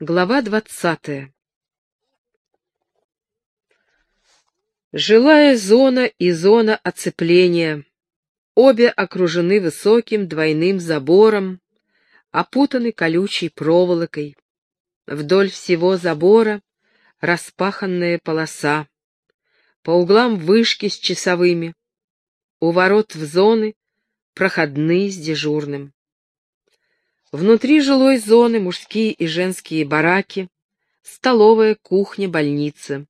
Глава двадцатая Жилая зона и зона оцепления. Обе окружены высоким двойным забором, опутаны колючей проволокой. Вдоль всего забора распаханная полоса. По углам вышки с часовыми. У ворот в зоны проходные с дежурным. Внутри жилой зоны мужские и женские бараки, столовая, кухня, больница.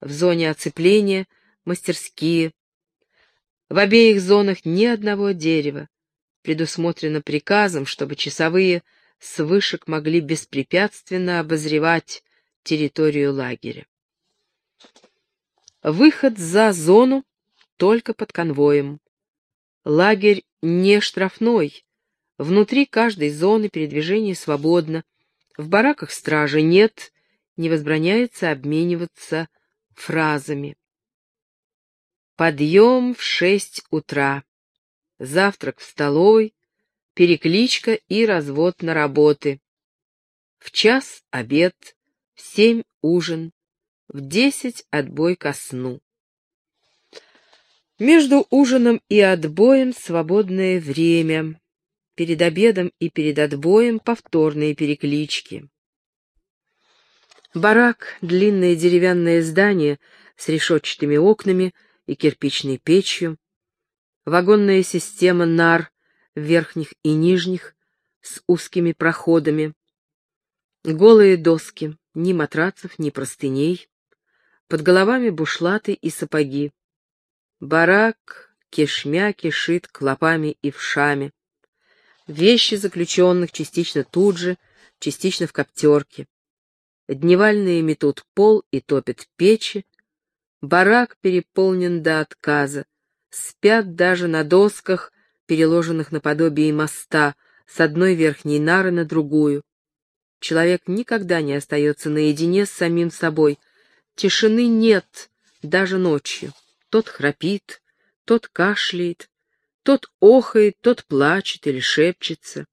В зоне оцепления мастерские. В обеих зонах ни одного дерева. Предусмотрено приказом, чтобы часовые с вышек могли беспрепятственно обозревать территорию лагеря. Выход за зону только под конвоем. Лагерь не штрафной, Внутри каждой зоны передвижение свободно. В бараках стражи нет, не возбраняется обмениваться фразами. Подъем в шесть утра. Завтрак в столовой, перекличка и развод на работы. В час обед, в семь ужин, в десять отбой ко сну. Между ужином и отбоем свободное время перед обедом и перед отбоем повторные переклички. Барак — длинное деревянное здание с решетчатыми окнами и кирпичной печью, вагонная система нар верхних и нижних с узкими проходами, голые доски, ни матрацев, ни простыней, под головами бушлаты и сапоги. Барак кишмя кишит клопами и вшами. Вещи заключенных частично тут же, частично в коптерке. Дневальные метут пол и топят печи. Барак переполнен до отказа. Спят даже на досках, переложенных наподобие моста, с одной верхней нары на другую. Человек никогда не остается наедине с самим собой. Тишины нет даже ночью. Тот храпит, тот кашляет, тот охает, тот плачет или шепчется.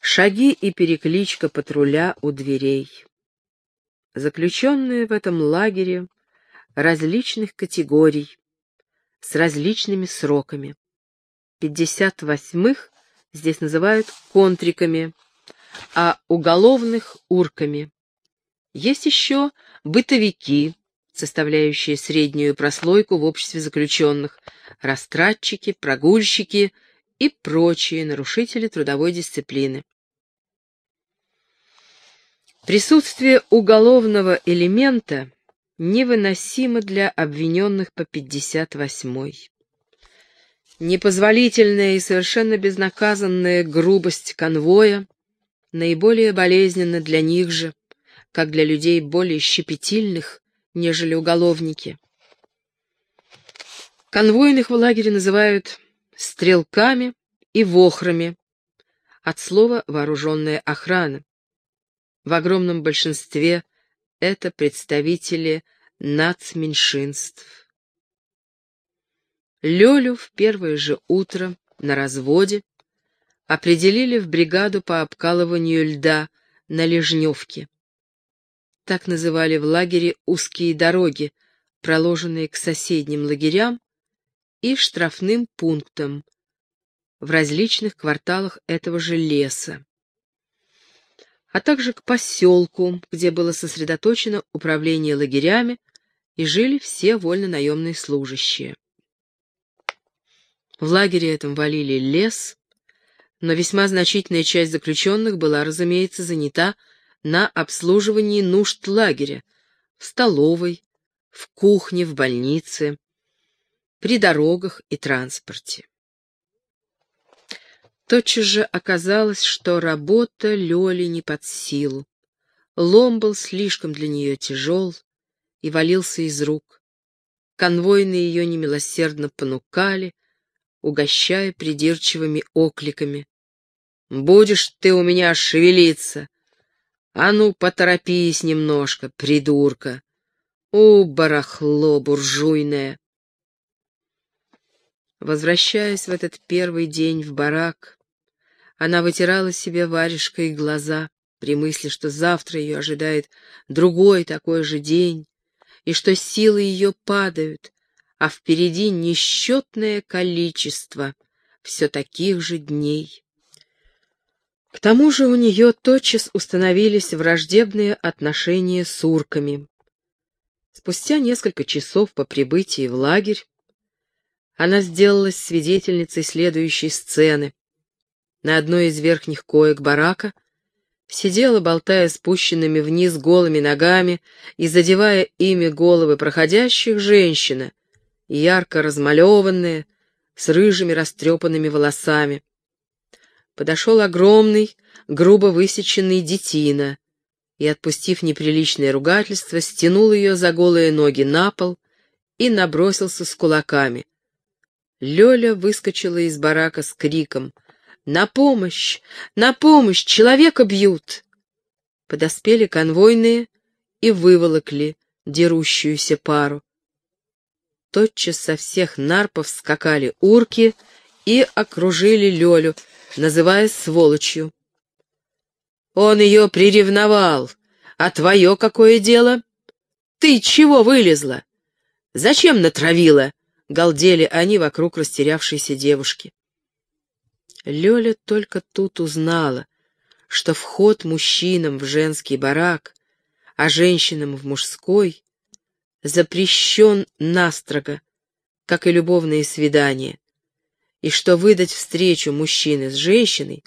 Шаги и перекличка патруля у дверей. Заключенные в этом лагере различных категорий, с различными сроками. Пятьдесят восьмых здесь называют контриками, а уголовных — урками. Есть еще бытовики, составляющие среднюю прослойку в обществе заключенных, растратчики, прогульщики и прочие нарушители трудовой дисциплины. Присутствие уголовного элемента невыносимо для обвиненных по 58-й. Непозволительная и совершенно безнаказанная грубость конвоя наиболее болезненна для них же, как для людей более щепетильных, нежели уголовники. Конвойных в лагере называют стрелками и вохрами, от слова «вооруженная охрана». В огромном большинстве это представители нацменьшинств. Лёлю в первое же утро на разводе определили в бригаду по обкалыванию льда на Лежневке. Так называли в лагере узкие дороги, проложенные к соседним лагерям и штрафным пунктам в различных кварталах этого же леса, а также к поселку, где было сосредоточено управление лагерями и жили все вольно-наемные служащие. В лагере этом валили лес, но весьма значительная часть заключенных была, разумеется, занята на обслуживании нужд лагеря, в столовой, в кухне, в больнице, при дорогах и транспорте. Тотчас же оказалось, что работа Лёли не под силу. Лом был слишком для нее тяжел и валился из рук. Конвойные ее немилосердно понукали, угощая придирчивыми окликами. «Будешь ты у меня шевелиться! А ну, поторопись немножко, придурка! У, барахло буржуйное!» Возвращаясь в этот первый день в барак, она вытирала себе варежкой глаза, при мысли, что завтра ее ожидает другой такой же день, и что силы ее падают, а впереди несчетное количество все таких же дней. К тому же у нее тотчас установились враждебные отношения с урками. Спустя несколько часов по прибытии в лагерь она сделалась свидетельницей следующей сцены. На одной из верхних коек барака сидела, болтая спущенными вниз голыми ногами и задевая ими головы проходящих, женщина, ярко размалеванная, с рыжими растрепанными волосами подошел огромный, грубо высеченный детина и, отпустив неприличное ругательство, стянул ее за голые ноги на пол и набросился с кулаками. Лёля выскочила из барака с криком «На помощь! На помощь! Человека бьют!» Подоспели конвойные и выволокли дерущуюся пару. Тотчас со всех нарпов скакали урки и окружили Лёлю, называя сволочью. Он ее приревновал. А твое какое дело? Ты чего вылезла? Зачем натравила? Галдели они вокруг растерявшейся девушки. Лёля только тут узнала, что вход мужчинам в женский барак, а женщинам в мужской запрещен настрого, как и любовные свидания и что выдать встречу мужчины с женщиной,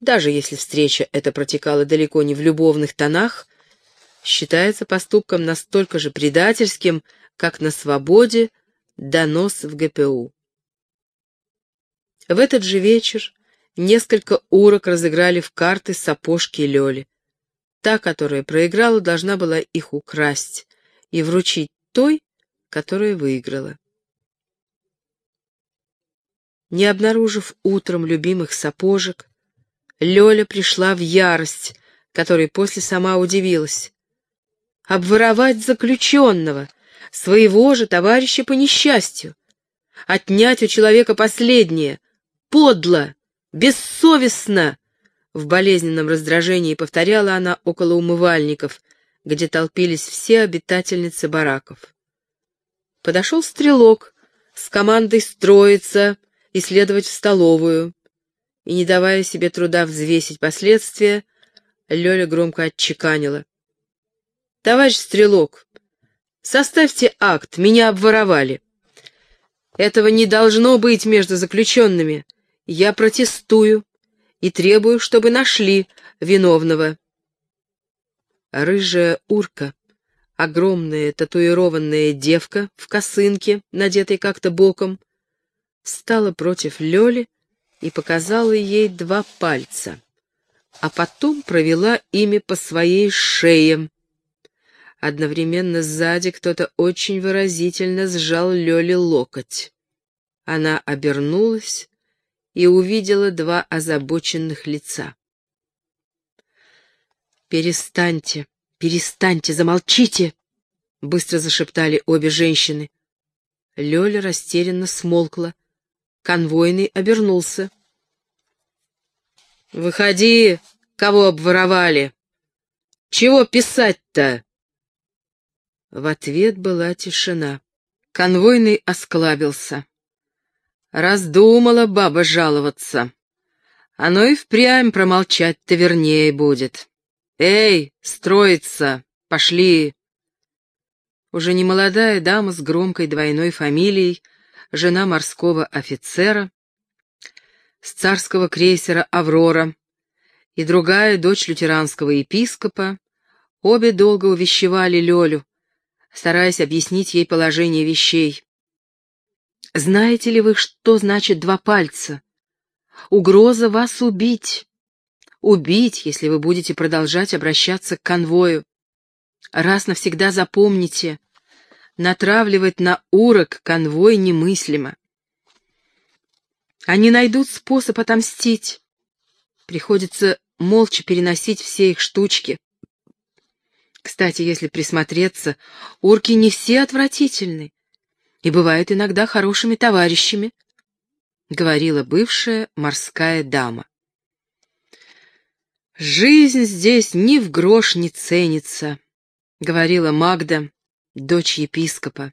даже если встреча эта протекала далеко не в любовных тонах, считается поступком настолько же предательским, как на свободе донос в ГПУ. В этот же вечер несколько урок разыграли в карты сапожки Лёли. Та, которая проиграла, должна была их украсть и вручить той, которая выиграла. Не обнаружив утром любимых сапожек, Лёля пришла в ярость, которой после сама удивилась. Обворовать заключенного, своего же товарища по несчастью, отнять у человека последнее, подло, бессовестно, в болезненном раздражении повторяла она около умывальников, где толпились все обитательницы бараков. Подошел стрелок с командой строиться, и следовать в столовую. И, не давая себе труда взвесить последствия, Лёля громко отчеканила. «Товарищ Стрелок, составьте акт, меня обворовали. Этого не должно быть между заключенными. Я протестую и требую, чтобы нашли виновного». Рыжая урка, огромная татуированная девка в косынке, надетой как-то боком, встала против Лёли и показала ей два пальца, а потом провела ими по своей шее. Одновременно сзади кто-то очень выразительно сжал Лёле локоть. Она обернулась и увидела два озабоченных лица. «Перестаньте, перестаньте, замолчите!» — быстро зашептали обе женщины. Лёля растерянно смолкла, Конвойный обернулся. «Выходи, кого обворовали! Чего писать-то?» В ответ была тишина. Конвойный осклабился. Раздумала баба жаловаться. Оно и впрямь промолчать-то вернее будет. «Эй, строится! Пошли!» Уже немолодая дама с громкой двойной фамилией жена морского офицера с царского крейсера «Аврора», и другая, дочь лютеранского епископа, обе долго увещевали Лёлю, стараясь объяснить ей положение вещей. «Знаете ли вы, что значит два пальца? Угроза вас убить. Убить, если вы будете продолжать обращаться к конвою. Раз навсегда запомните, натравливать на урок конвой немыслимо. Они найдут способ отомстить. Приходится молча переносить все их штучки. Кстати, если присмотреться, урки не все отвратительны и бывают иногда хорошими товарищами, — говорила бывшая морская дама. «Жизнь здесь ни в грош не ценится», — говорила Магда, дочь епископа.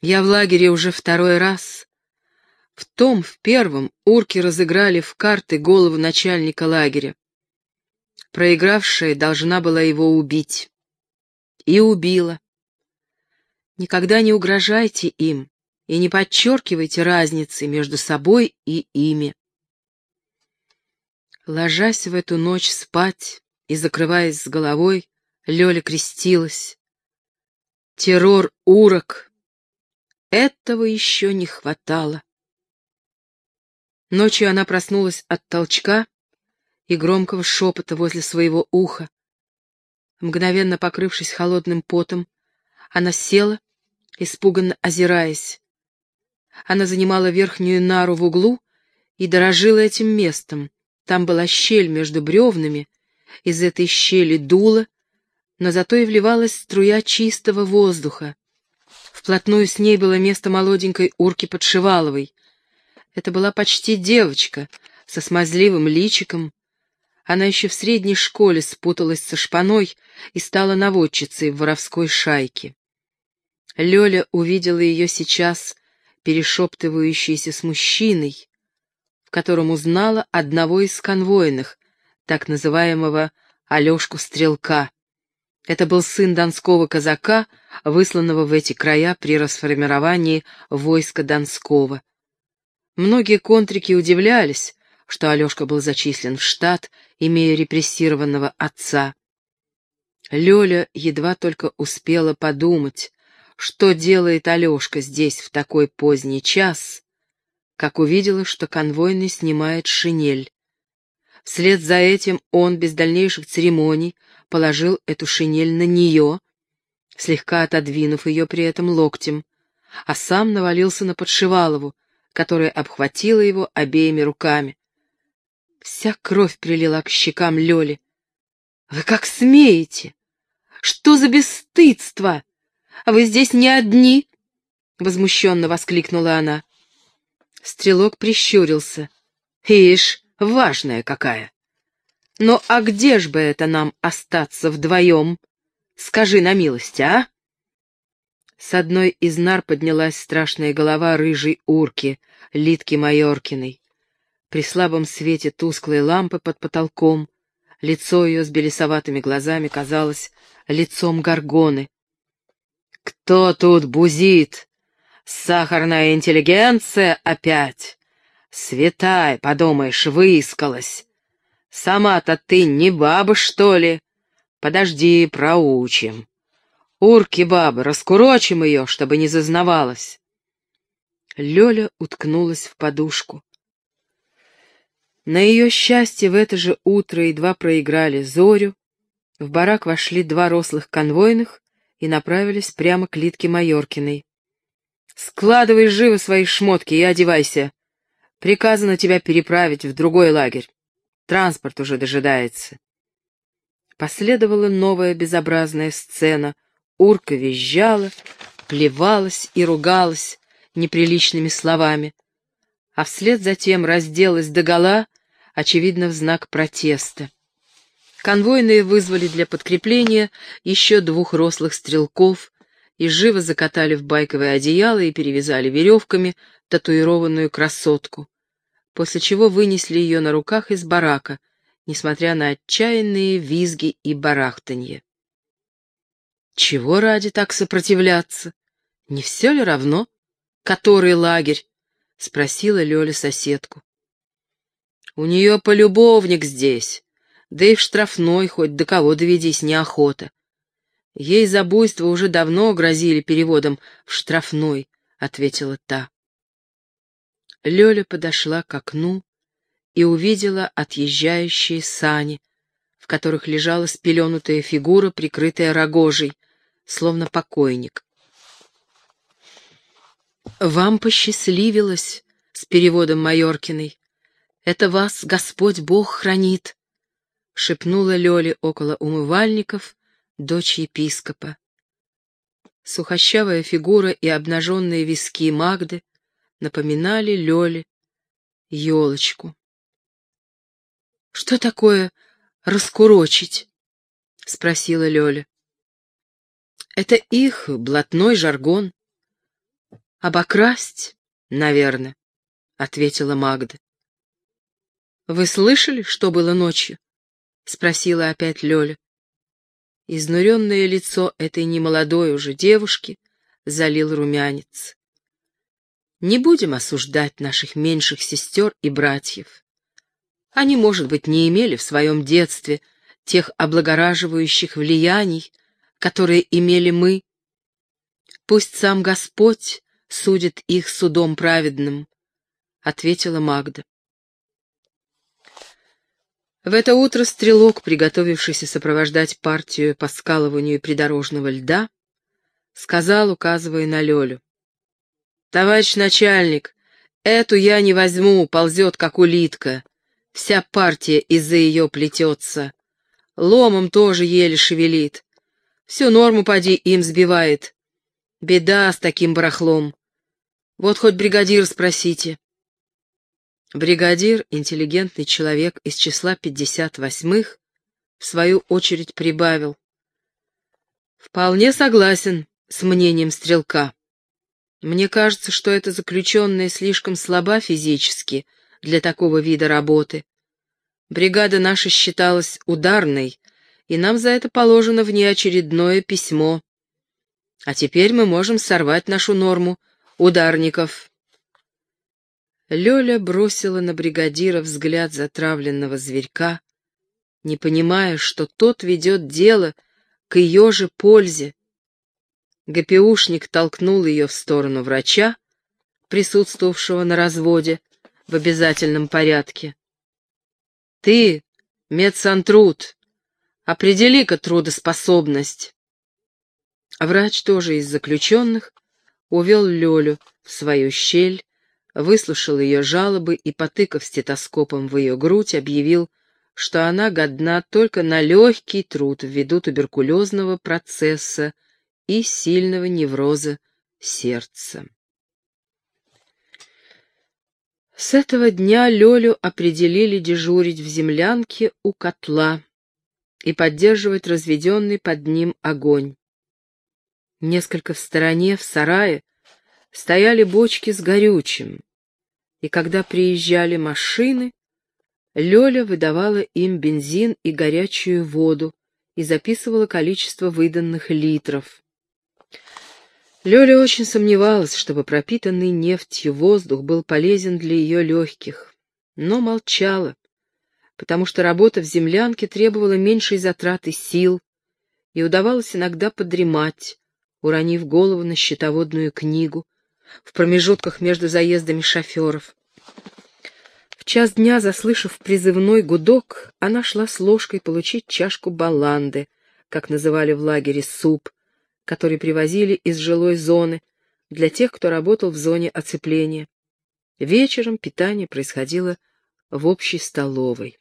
«Я в лагере уже второй раз. В том, в первом, урки разыграли в карты голову начальника лагеря. Проигравшая должна была его убить. И убила. Никогда не угрожайте им и не подчеркивайте разницы между собой и ими. Ложась в эту ночь спать и закрываясь с головой, Лёля крестилась. Террор урок. Этого еще не хватало. Ночью она проснулась от толчка и громкого шепота возле своего уха. Мгновенно покрывшись холодным потом, она села, испуганно озираясь. Она занимала верхнюю нару в углу и дорожила этим местом. Там была щель между бревнами, из этой щели дуло, но зато и вливалась струя чистого воздуха. Вплотную с ней было место молоденькой урки Подшиваловой. Это была почти девочка, со смазливым личиком. Она еще в средней школе спуталась со шпаной и стала наводчицей в воровской шайке. Лёля увидела ее сейчас, перешептывающейся с мужчиной, в котором узнала одного из конвойных, так называемого Алешку Стрелка. Это был сын донского казака, высланного в эти края при расформировании войска Донского. Многие контрики удивлялись, что Алешка был зачислен в штат, имея репрессированного отца. Лёля едва только успела подумать, что делает Алешка здесь в такой поздний час, как увидела, что конвойный снимает шинель. Вслед за этим он без дальнейших церемоний положил эту шинель на нее, слегка отодвинув ее при этом локтем, а сам навалился на Подшивалову, которая обхватила его обеими руками. Вся кровь прилила к щекам Лёли. «Вы как смеете? Что за бесстыдство? Вы здесь не одни!» — возмущенно воскликнула она. Стрелок прищурился. «Ишь, важная какая! Ну а где ж бы это нам остаться вдвоем? Скажи на милость, а?» С одной из нар поднялась страшная голова рыжей урки, Литки Майоркиной. При слабом свете тусклой лампы под потолком лицо ее с белесоватыми глазами казалось лицом горгоны. «Кто тут бузит? Сахарная интеллигенция опять? Светай, подумаешь, выискалась. Сама-то ты не баба, что ли? Подожди, проучим». Урки бабы, раскурочим ее, чтобы не зазнавалась. Лёля уткнулась в подушку. На ее счастье в это же утро едва проиграли Зорю, в барак вошли два рослых конвойных и направились прямо к Литке Майоркиной. «Складывай живо свои шмотки и одевайся. Приказано тебя переправить в другой лагерь. Транспорт уже дожидается». Последовала новая безобразная сцена — Урка визжала, плевалась и ругалась неприличными словами, а вслед затем разделась догола, очевидно, в знак протеста. Конвойные вызвали для подкрепления еще двух рослых стрелков и живо закатали в байковое одеяло и перевязали веревками татуированную красотку, после чего вынесли ее на руках из барака, несмотря на отчаянные визги и барахтанье. Чего ради так сопротивляться? Не все ли равно? Который лагерь? — спросила Лёля соседку. У нее полюбовник здесь, да и в штрафной хоть до кого доведись неохота. Ей за буйство уже давно грозили переводом в штрафной, — ответила та. Лёля подошла к окну и увидела отъезжающие сани, в которых лежала спеленутая фигура, прикрытая рогожей, словно покойник. «Вам посчастливилось с переводом Майоркиной. Это вас Господь Бог хранит», — шепнула Лёле около умывальников дочь епископа. Сухощавая фигура и обнаженные виски Магды напоминали Лёле елочку. «Что такое раскурочить? — спросила Лёля. Это их блатной жаргон. Обокрасть, наверное, — ответила Магда. Вы слышали, что было ночью? — спросила опять Лёля. Изнуренное лицо этой немолодой уже девушки залил румянец. Не будем осуждать наших меньших сестер и братьев. Они, может быть, не имели в своем детстве тех облагораживающих влияний, которые имели мы. Пусть сам Господь судит их судом праведным, — ответила Магда. В это утро стрелок, приготовившийся сопровождать партию по скалыванию придорожного льда, сказал, указывая на Лёлю. «Товарищ начальник, эту я не возьму, ползет, как улитка. Вся партия из-за ее плетется. Ломом тоже еле шевелит. Всю норму поди им сбивает. Беда с таким барахлом. Вот хоть бригадир спросите. Бригадир, интеллигентный человек из числа 58-х, в свою очередь прибавил. Вполне согласен с мнением стрелка. Мне кажется, что эта заключенная слишком слаба физически для такого вида работы. Бригада наша считалась ударной, и нам за это положено внеочередное письмо. А теперь мы можем сорвать нашу норму ударников. Лёля бросила на бригадира взгляд затравленного зверька, не понимая, что тот ведет дело к ее же пользе. ГПУшник толкнул ее в сторону врача, присутствовавшего на разводе в обязательном порядке. «Ты, медсантруд, определи-ка трудоспособность!» Врач тоже из заключенных увел Лёлю в свою щель, выслушал ее жалобы и, потыкав стетоскопом в ее грудь, объявил, что она годна только на легкий труд ввиду туберкулезного процесса и сильного невроза сердца. С этого дня Лёлю определили дежурить в землянке у котла и поддерживать разведенный под ним огонь. Несколько в стороне, в сарае, стояли бочки с горючим, и когда приезжали машины, Лёля выдавала им бензин и горячую воду и записывала количество выданных литров. Лёля очень сомневалась, чтобы пропитанный нефтью воздух был полезен для ее легких, но молчала, потому что работа в землянке требовала меньшей затраты сил, и удавалось иногда подремать, уронив голову на счетоводную книгу, в промежутках между заездами шоферов. В час дня, заслышав призывной гудок, она шла с ложкой получить чашку баланды, как называли в лагере суп, который привозили из жилой зоны для тех, кто работал в зоне оцепления. Вечером питание происходило в общей столовой.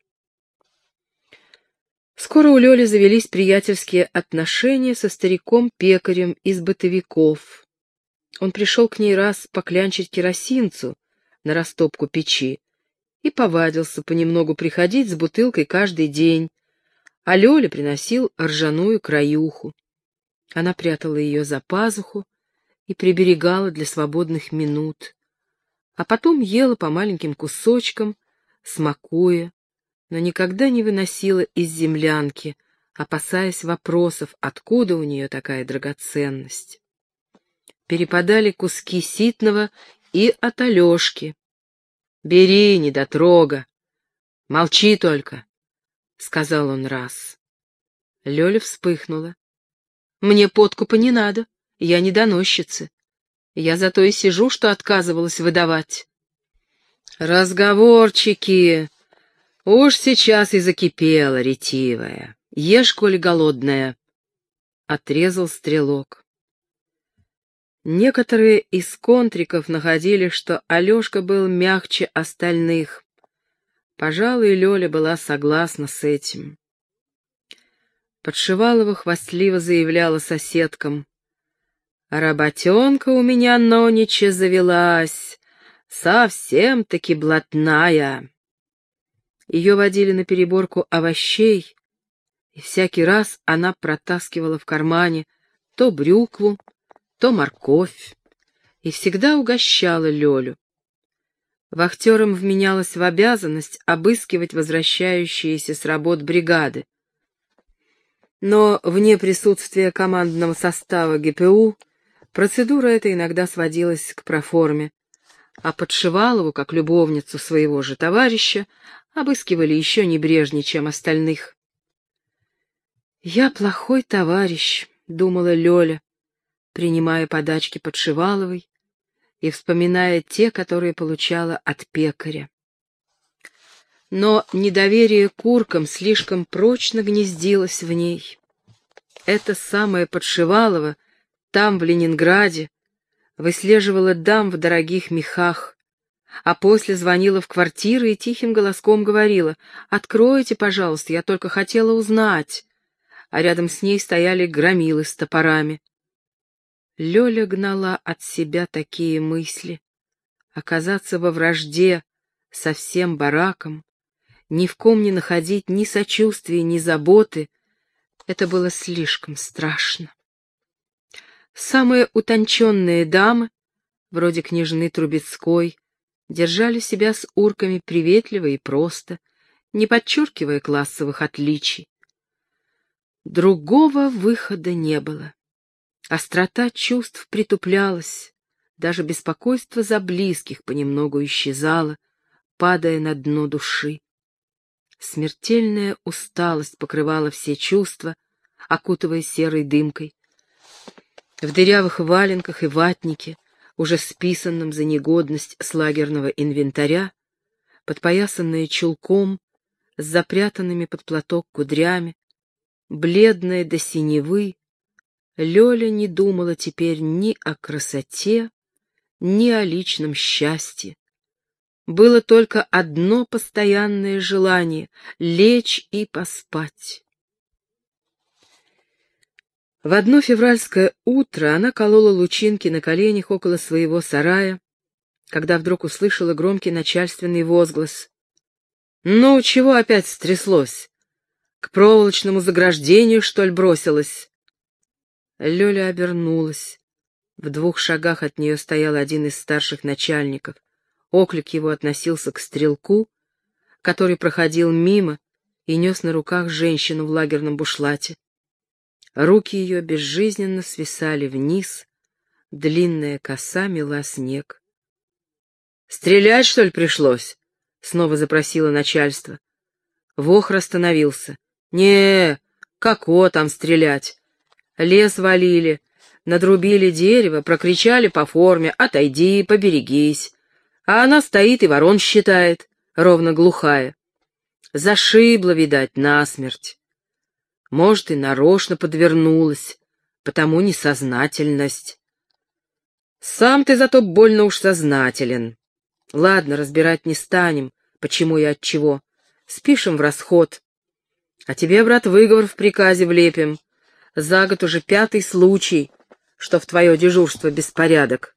Скоро у Лёли завелись приятельские отношения со стариком-пекарем из бытовиков, он пришел к ней раз поклянчить керосинцу на растопку печи и повадился понемногу приходить с бутылкой каждый день, а Лёля приносил ржаную краюху. Она прятала ее за пазуху и приберегала для свободных минут, а потом ела по маленьким кусочкам, смакуя, но никогда не выносила из землянки, опасаясь вопросов, откуда у нее такая драгоценность перепадали куски ситного и от Алешки. «Бери, недотрога! Молчи только!» — сказал он раз. Лёля вспыхнула. «Мне подкупа не надо, я не доносчица. Я зато и сижу, что отказывалась выдавать». «Разговорчики! Уж сейчас и закипела, ретивая. Ешь, коли голодная!» — отрезал стрелок. Некоторые из контриков находили, что Алешка был мягче остальных. Пожалуй, Лёля была согласна с этим. Подшивалова хвастливо заявляла соседкам. «Работенка у меня нонича завелась, совсем-таки блатная». Ее водили на переборку овощей, И всякий раз она протаскивала в кармане то брюкву, то морковь, и всегда угощала Лёлю. Вахтерам вменялась в обязанность обыскивать возвращающиеся с работ бригады. Но вне присутствия командного состава ГПУ процедура эта иногда сводилась к проформе, а Подшивалову, как любовницу своего же товарища, обыскивали еще небрежнее, чем остальных. «Я плохой товарищ», — думала Лёля, принимая подачки Подшиваловой и вспоминая те, которые получала от пекаря. Но недоверие к куркам слишком прочно гнездилось в ней. Это самое Подшивалова там, в Ленинграде, выслеживала дам в дорогих мехах, а после звонила в квартиру и тихим голоском говорила «Откройте, пожалуйста, я только хотела узнать». А рядом с ней стояли громилы с топорами. Лёля гнала от себя такие мысли. Оказаться во вражде со всем бараком, ни в ком не находить ни сочувствия, ни заботы — это было слишком страшно. Самые утонченные дамы, вроде княжны Трубецкой, держали себя с урками приветливо и просто, не подчеркивая классовых отличий. Другого выхода не было. Острота чувств притуплялась, даже беспокойство за близких понемногу исчезало, падая на дно души. Смертельная усталость покрывала все чувства, окутывая серой дымкой. В дырявых валенках и ватнике, уже списанном за негодность с лагерного инвентаря, подпоясанная чулком, с запрятанными под платок кудрями, бледная до синевы, Лёля не думала теперь ни о красоте, ни о личном счастье. Было только одно постоянное желание — лечь и поспать. В одно февральское утро она колола лучинки на коленях около своего сарая, когда вдруг услышала громкий начальственный возглас. «Ну, чего опять стряслось? К проволочному заграждению, что ли, бросилась?» Лёля обернулась. В двух шагах от нее стоял один из старших начальников. Оклик его относился к стрелку, который проходил мимо и нес на руках женщину в лагерном бушлате. Руки ее безжизненно свисали вниз, длинная коса мела снег. «Стрелять, что ли, пришлось?» — снова запросило начальство. Вохр остановился. «Не, како там стрелять? Лес валили, надрубили дерево, прокричали по форме «Отойди, поберегись!» А она стоит и ворон считает, ровно глухая. Зашибла, видать, насмерть. Может, и нарочно подвернулась, потому несознательность. Сам ты зато больно уж сознателен. Ладно, разбирать не станем, почему и от чего. Спишем в расход. А тебе, брат, выговор в приказе влепим. За год уже пятый случай, что в твое дежурство беспорядок.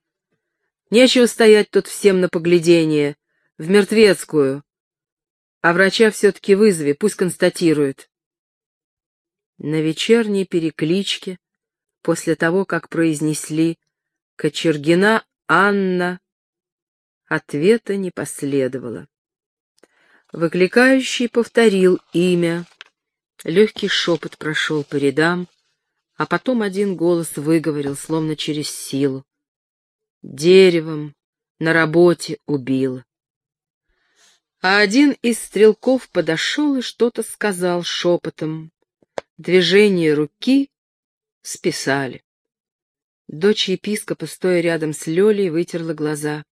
Нечего стоять тут всем на поглядение, в мертвецкую. А врача все-таки вызови, пусть констатирует. На вечерней перекличке, после того, как произнесли «Кочергина Анна», ответа не последовало. Выкликающий повторил имя. Легкий шепот прошел по рядам, а потом один голос выговорил, словно через силу. Деревом на работе убил. А один из стрелков подошел и что-то сказал шепотом. Движение руки списали. Дочь епископа, стоя рядом с Лёлей, вытерла глаза.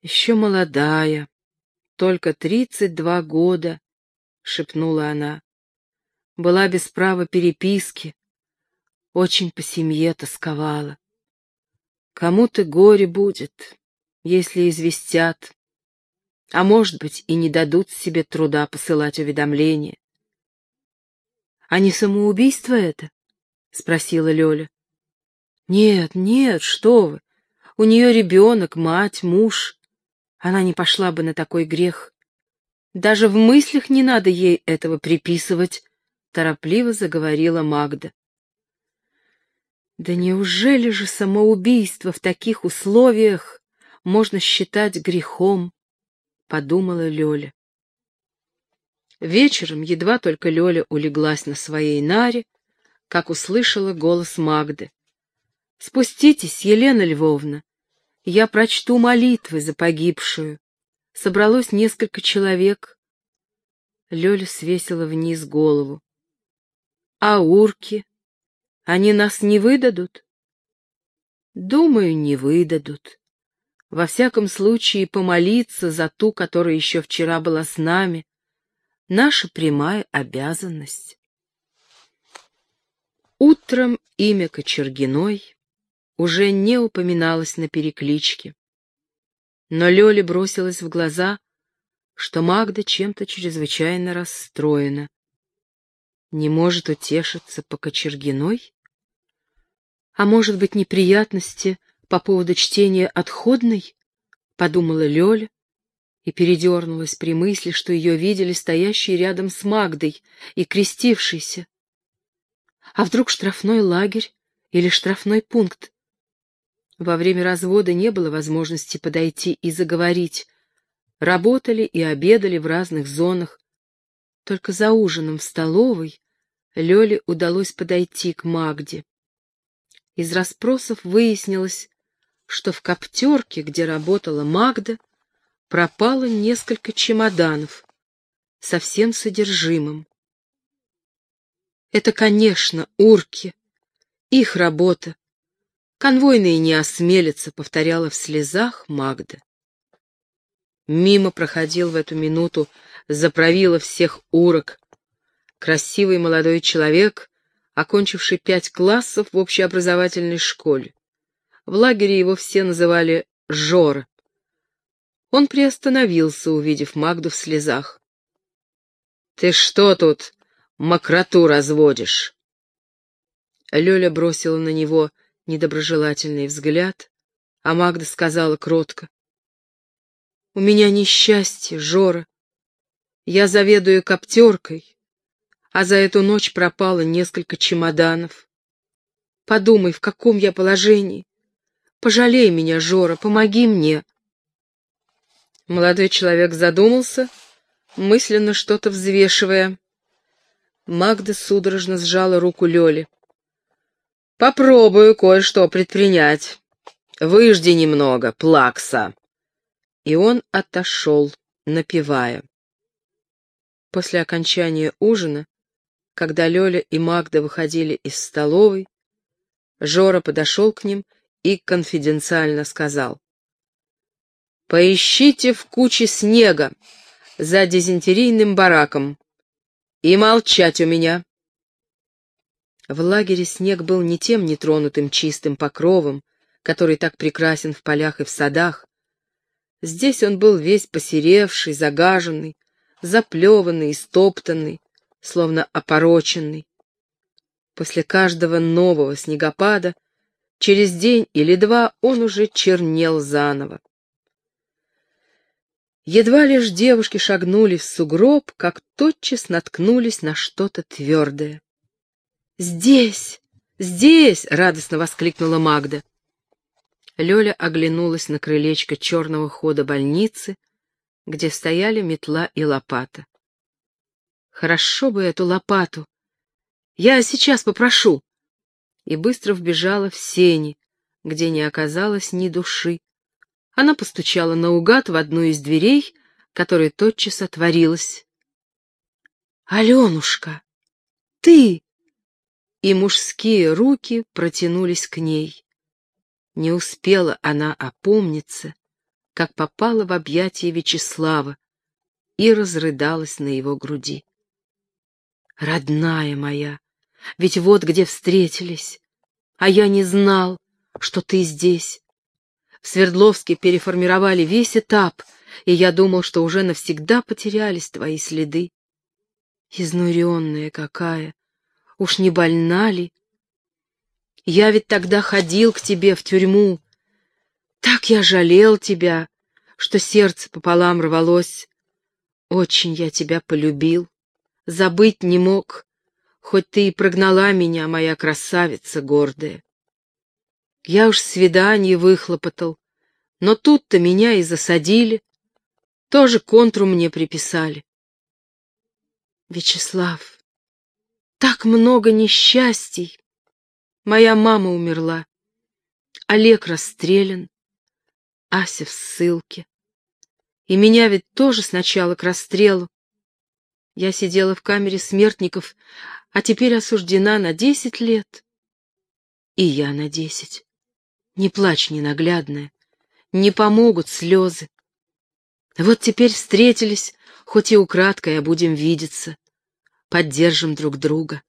«Еще молодая, только тридцать два года», — шепнула она. «Была без права переписки, очень по семье тосковала. Кому-то горе будет, если известят, а может быть и не дадут себе труда посылать уведомления. — А не самоубийство это? — спросила Лёля. — Нет, нет, что вы. У нее ребенок, мать, муж. Она не пошла бы на такой грех. Даже в мыслях не надо ей этого приписывать, торопливо заговорила Магда. Да неужели же самоубийство в таких условиях можно считать грехом? Подумала Лёля. Вечером, едва только Лёля улеглась на своей наре, как услышала голос Магды. «Спуститесь, Елена Львовна, я прочту молитвы за погибшую». Собралось несколько человек. Лёля свесила вниз голову. «А урки? Они нас не выдадут?» «Думаю, не выдадут. Во всяком случае, помолиться за ту, которая еще вчера была с нами, наша прямая обязанность. Утром имя Кочергиной уже не упоминалось на перекличке. Но Лёле бросилось в глаза, что Магда чем-то чрезвычайно расстроена. Не может утешиться по Кочергиной? А может быть, неприятности по поводу чтения отходной? Подумала Лёля, и передернулась при мысли, что ее видели стоящей рядом с Магдой и крестившейся. А вдруг штрафной лагерь или штрафной пункт? Во время развода не было возможности подойти и заговорить. Работали и обедали в разных зонах. Только за ужином в столовой Лёле удалось подойти к Магде. Из расспросов выяснилось, что в коптерке, где работала Магда, пропало несколько чемоданов со всем содержимым. Это, конечно, урки, их работа. Конвойные не осмелятся, повторяла в слезах Магда. Мимо проходил в эту минуту заправила всех урок. Красивый молодой человек, окончивший пять классов в общеобразовательной школе. В лагере его все называли Жора. Он приостановился, увидев Магду в слезах. «Ты что тут мокроту разводишь?» Лёля бросила на него недоброжелательный взгляд, а Магда сказала кротко. «У меня несчастье, Жора. Я заведую коптеркой, а за эту ночь пропало несколько чемоданов. Подумай, в каком я положении. Пожалей меня, Жора, помоги мне». Молодой человек задумался, мысленно что-то взвешивая. Магда судорожно сжала руку Лёли. «Попробую кое-что предпринять. Выжди немного, плакса». И он отошел, напевая. После окончания ужина, когда Лёля и Магда выходили из столовой, Жора подошел к ним и конфиденциально сказал. Поищите в куче снега за дизентерийным бараком и молчать у меня. В лагере снег был не тем нетронутым чистым покровом, который так прекрасен в полях и в садах. Здесь он был весь посеревший, загаженный, заплеванный, стоптанный, словно опороченный. После каждого нового снегопада через день или два он уже чернел заново. Едва лишь девушки шагнули в сугроб, как тотчас наткнулись на что-то твердое. «Здесь! Здесь!» — радостно воскликнула Магда. Лёля оглянулась на крылечко черного хода больницы, где стояли метла и лопата. «Хорошо бы эту лопату! Я сейчас попрошу!» И быстро вбежала в сени, где не оказалось ни души, она постучала наугад в одну из дверей, которая тотчас отворилась. «Аленушка, ты!» И мужские руки протянулись к ней. Не успела она опомниться, как попала в объятия Вячеслава и разрыдалась на его груди. «Родная моя, ведь вот где встретились, а я не знал, что ты здесь. В Свердловске переформировали весь этап, и я думал, что уже навсегда потерялись твои следы. Изнуренная какая! Уж не больна ли? Я ведь тогда ходил к тебе в тюрьму. Так я жалел тебя, что сердце пополам рвалось. Очень я тебя полюбил, забыть не мог. хоть ты и прогнала меня, моя красавица гордая. Я уж свидание выхлопотал, но тут-то меня и засадили, тоже контру мне приписали. Вячеслав, так много несчастий. Моя мама умерла, Олег расстрелян, Ася в ссылке. И меня ведь тоже сначала к расстрелу. Я сидела в камере смертников, а теперь осуждена на десять лет. И я на десять. Не плачь, ненаглядная, не помогут слезы. Вот теперь встретились, хоть и украдкой, а будем видеться. Поддержим друг друга.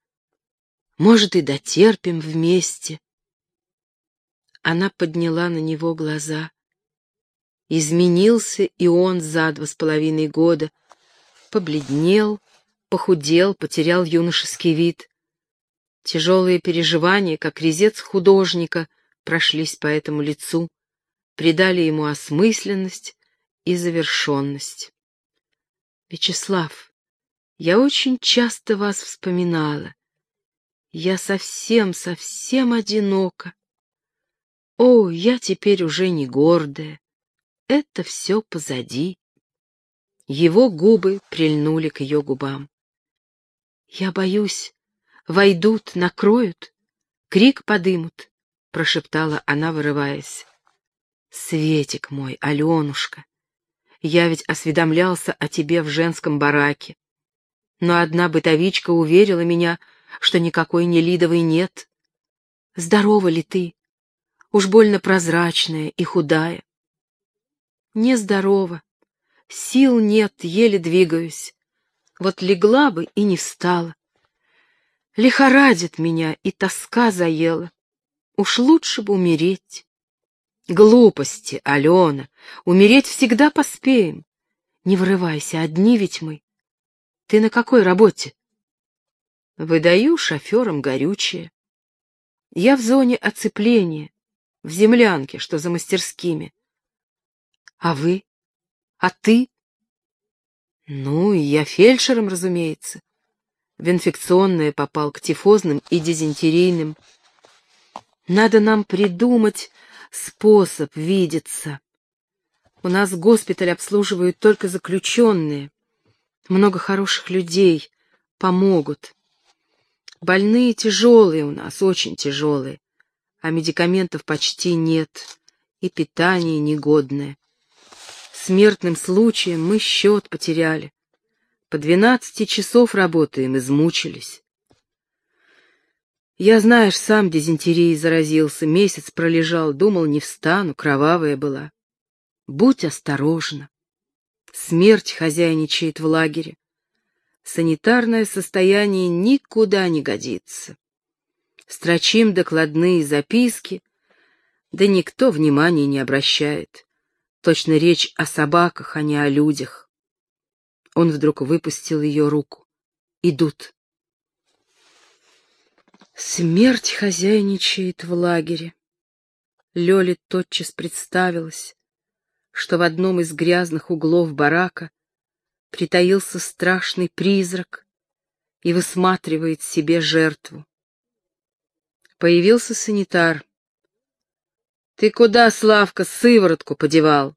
Может, и дотерпим вместе. Она подняла на него глаза. Изменился и он за два с половиной года. Побледнел, похудел, потерял юношеский вид. Тяжелые переживания, как резец художника, прошлись по этому лицу, придали ему осмысленность и завершенность. Вячеслав, я очень часто вас вспоминала. Я совсем-совсем одинока. О, я теперь уже не гордая. Это все позади. Его губы прильнули к ее губам. Я боюсь, войдут, накроют, крик подымут, прошептала она, вырываясь. Светик мой, Аленушка, я ведь осведомлялся о тебе в женском бараке. Но одна бытовичка уверила меня, что никакой Нелидовой нет. Здорова ли ты? Уж больно прозрачная и худая. Нездорова. Сил нет, еле двигаюсь. Вот легла бы и не встала. Лихорадит меня, и тоска заела. Уж лучше бы умереть. Глупости, Алена. Умереть всегда поспеем. Не врывайся, одни ведь мы. Ты на какой работе? Выдаю шоферам горючее. Я в зоне оцепления, в землянке, что за мастерскими. А вы? А ты? Ну, и я фельдшером, разумеется. В инфекционное попал к тифозным и дизентерийным. Надо нам придумать способ видеться. У нас госпиталь обслуживают только заключенные. Много хороших людей помогут. Больные тяжелые у нас, очень тяжелые, а медикаментов почти нет, и питание негодное. Смертным случаем мы счет потеряли. По двенадцати часов работаем, измучились. Я, знаешь, сам дизентерией заразился, месяц пролежал, думал, не встану, кровавая была. Будь осторожна. Смерть хозяйничает в лагере. Санитарное состояние никуда не годится. Строчим докладные записки, да никто внимания не обращает. Точно речь о собаках, а не о людях. Он вдруг выпустил ее руку. Идут. Смерть хозяйничает в лагере. Лёле тотчас представилось, что в одном из грязных углов барака притаился страшный призрак и высматривает себе жертву. Появился санитар. «Ты куда, Славка, сыворотку подевал?»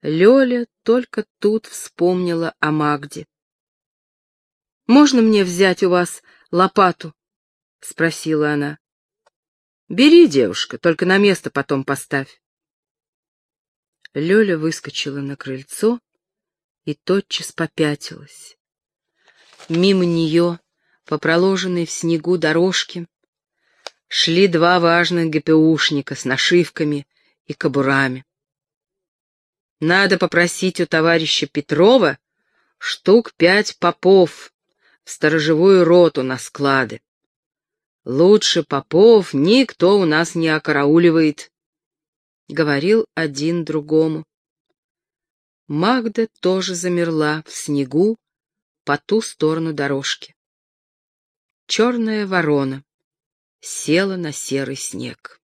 Лёля только тут вспомнила о Магде. «Можно мне взять у вас лопату?» — спросила она. «Бери, девушка, только на место потом поставь». Лёля выскочила на крыльцо и тотчас попятилась. Мимо неё, по проложенной в снегу дорожке, шли два важных ГПУшника с нашивками и кобурами. Надо попросить у товарища Петрова штук пять попов в сторожевую роту на склады. Лучше попов никто у нас не окарауливает, — говорил один другому. Магда тоже замерла в снегу по ту сторону дорожки. Черная ворона села на серый снег.